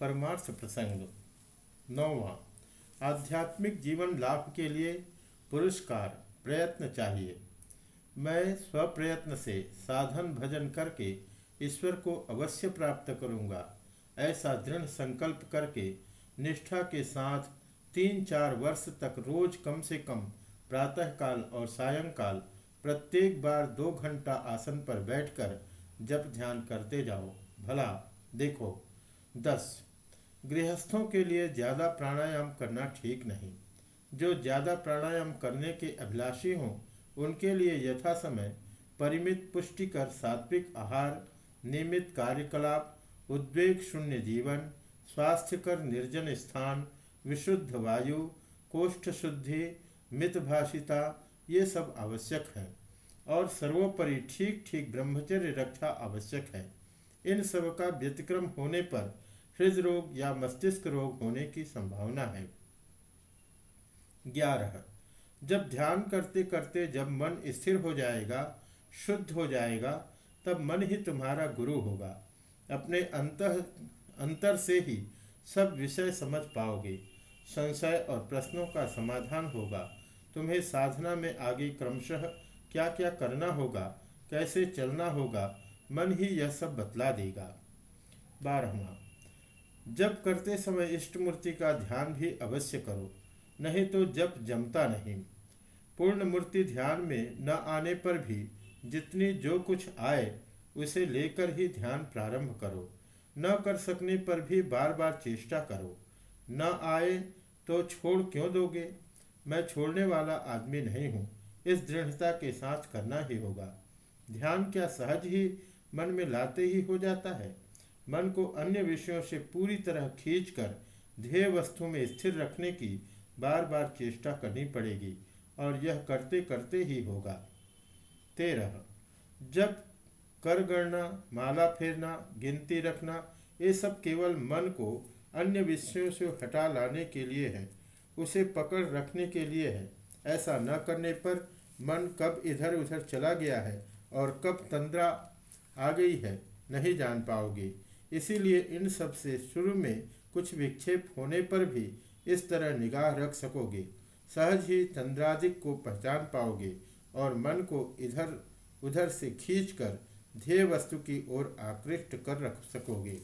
परमार्थ प्रसंग। नौवा, आध्यात्मिक जीवन लाभ के लिए पुरस्कार, प्रयत्न चाहिए। मैं स्वप्रयत्न से साधन भजन करके ईश्वर को अवश्य प्राप्त करूँगा। ऐसा दृढ़ संकल्प करके निष्ठा के साथ तीन चार वर्ष तक रोज कम से कम प्रातःकाल और सायंकाल प्रत्येक बार दो घंटा आसन पर बैठकर जप ध्यान करते जाओ। भला, देखो, दस गृहस्थों के लिए ज़्यादा प्राणायाम करना ठीक नहीं। जो ज़्यादा प्राणायाम करने के अभिलाषी हों, उनके लिए यथा समय परिमित पुष्टिकर सात्विक आहार, नियमित कार्यकलाप, उद्वेग शून्य जीवन, स्वास्थ्यकर निर्जन स्थान, विशुद्ध वायु, कोष्ठ शुद्धि मितभाषिता ये सब आवश्यक हैं। और सर्वोपरि ठीक ठीक ब्रह्मचर्य रक्षा आवश्यक है। इन सब का व्यतिक्रम होने पर हृदय रोग या मस्तिष्क रोग होने की संभावना है। ग्यारह, जब ध्यान करते करते जब मन स्थिर हो जाएगा, शुद्ध हो जाएगा, तब मन ही तुम्हारा गुरु होगा। अपने अंत, अंतर से ही सब विषय समझ पाओगे। संशय और प्रश्नों का समाधान होगा। तुम्हें साधना में आगे क्रमशः क्या क्या करना होगा, कैसे चलना होगा, मन ही यह सब बतला देगा। बारहवा जब करते समय इष्ट मूर्ति का ध्यान भी अवश्य करो, नहीं तो जब जमता नहीं। पूर्ण मूर्ति ध्यान में न आने पर भी जितनी जो कुछ आए, उसे लेकर ही ध्यान प्रारंभ करो। न कर सकने पर भी बार बार चेष्टा करो। न आए तो छोड़ क्यों दोगे? मैं छोड़ने वाला आदमी नहीं हूँ, इस दृढ़ता के साथ करना ही होगा। ध्यान क्या सहज ही मन में लाते ही हो जाता है? मन को अन्य विषयों से पूरी तरह खींचकर ध्येय वस्तु में स्थिर रखने की बार बार चेष्टा करनी पड़ेगी और यह करते करते ही होगा। तेरह, जब कर गणना, माला फेरना, गिनती रखना, ये सब केवल मन को अन्य विषयों से हटा लाने के लिए है, उसे पकड़ रखने के लिए है। ऐसा न करने पर मन कब इधर उधर चला गया है और कब तंद्रा आ गई है, नहीं जान पाओगे। इसीलिए इन सबसे शुरू में कुछ विक्षेप होने पर भी इस तरह निगाह रख सकोगे। सहज ही तंद्रादिक को पहचान पाओगे और मन को इधर उधर से खींचकर ध्येय वस्तु की ओर आकृष्ट कर रख सकोगे।